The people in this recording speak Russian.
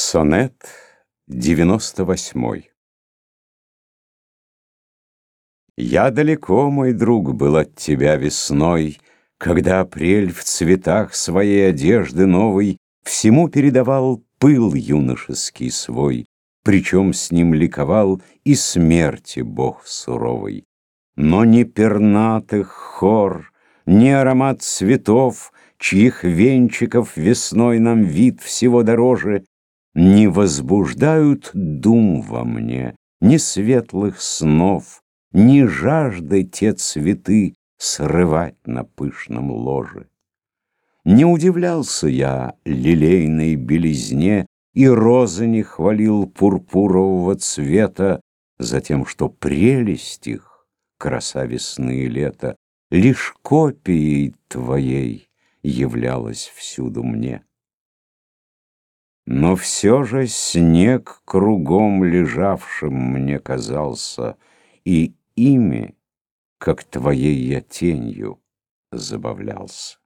Сонет девяносто восьмой Я далеко, мой друг, был от тебя весной, Когда апрель в цветах своей одежды новой Всему передавал пыл юношеский свой, Причем с ним ликовал и смерти бог суровый. Но ни пернатых хор, ни аромат цветов, Чьих венчиков весной нам вид всего дороже, Не возбуждают дум во мне, ни светлых снов, Ни жажды те цветы срывать на пышном ложе. Не удивлялся я лилейной белизне И розы не хвалил пурпурового цвета За тем, что прелесть их, краса весны и лета, Лишь копией твоей являлась всюду мне. Но все же снег кругом лежавшим мне казался, И ими, как твоей я тенью, забавлялся.